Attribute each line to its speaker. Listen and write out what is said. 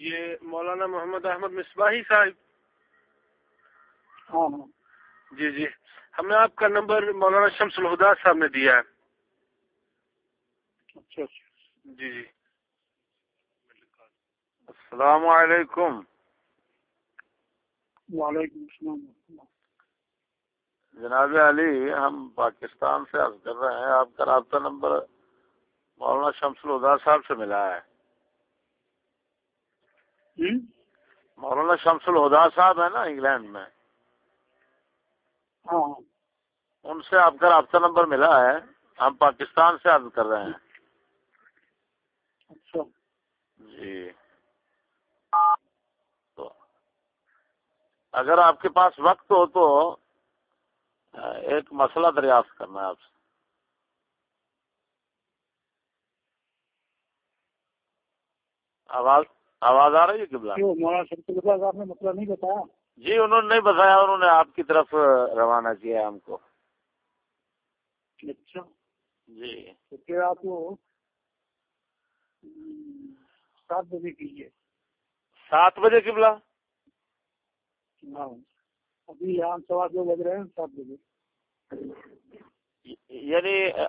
Speaker 1: یہ مولانا محمد احمد مصباحی صاحب۔
Speaker 2: ہاں ہاں۔
Speaker 1: جی جی۔ ہمیں آپ کا نمبر مولانا شمس الہدا صاحب نے دیا ہے۔
Speaker 2: اچھا اچھا۔
Speaker 1: جی جی۔
Speaker 3: السلام علیکم۔
Speaker 2: وعلیکم السلام
Speaker 3: جناب علی ہم پاکستان سے عرض کر رہے ہیں آپ کا رابطہ نمبر مولانا شمس الہدا صاحب سے ملا ہے؟ مولانا شمس الہدا صاحب ہے نا انگلینڈ میں۔
Speaker 2: ہاں۔
Speaker 3: ان سے آپ کا رابطہ نمبر ملا ہے۔ ہم پاکستان سے عرض کر رہے ہیں۔
Speaker 2: اچھا۔
Speaker 3: جی۔ تو اگر آپ کے پاس وقت ہو تو ایک مسئلہ دریافت کرنا ہے آپ سے۔ آواز آواز آ رہی ہے
Speaker 2: صاحب نے مسئلہ نہیں بتایا؟
Speaker 3: جی انہوں نے نہیں بتایا انہوں نے آپ کی طرف روانہ کیا ہم کو۔
Speaker 2: اچھا۔
Speaker 3: جی۔
Speaker 2: تو پھر آپ کو ہم، سات بجے کیجیے
Speaker 3: سات بجے قبلہ؟
Speaker 2: ہاں۔ ابھی یہاں سوا دو بج رہے ہیں سات بجے۔
Speaker 3: یعنی